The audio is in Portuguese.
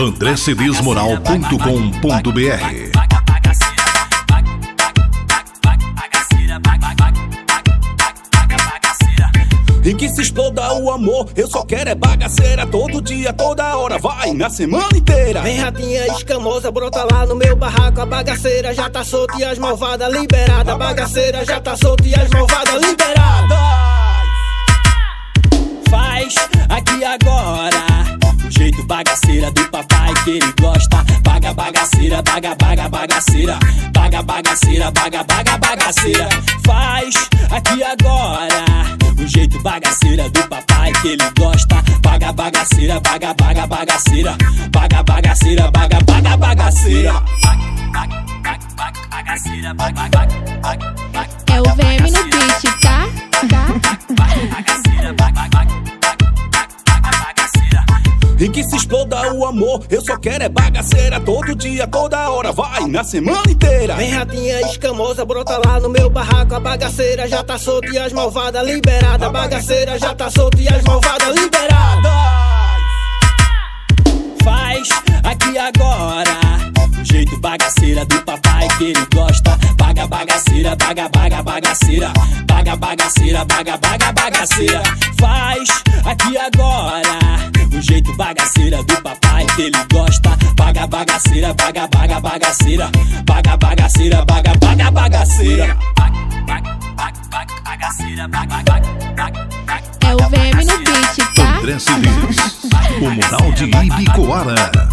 andrecedesmoral.com.br Em que se exploda o amor, eu só quero é bagaceira. Todo dia, toda hora, vai, na semana inteira. Vem ratinha escamosa, brota lá no meu barraco. A bagaceira já tá solta e as malvadas liberada. A bagaceira já tá solta e as malvadas liberadas jeito bagaceira do papai que ele gosta Baga bagaceira, baga baga bagaceira Baga bagaceira, baga baga bagaceira Faz aqui agora o jeito bagaceira do papai que ele gosta. Baga bagaceira, baga baga bagaceira. Baga bagaceira, baga baga bagaceira. É o VM no beat, E que se exploda o amor, eu só quero é bagaceira Todo dia, toda hora, vai, na semana inteira Vem ratinha escamosa, brota lá no meu barraco A bagaceira já tá solta e as malvadas liberadas A bagaceira já tá solta e as malvadas liberadas Faz aqui agora o jeito bagaceira do papai que ele gosta. Baga bagaceira, baga baga bagaceira. Baga bagaceira, baga baga bagaceira. Faz aqui agora. Jeito bagaceira do papai que ele gosta. Baga bagaceira, baga baga bagaceira. Baga bagaceira, baga baga bagaceira. É o VM no beat, tá? André Cedês, o moral de Ibicoara.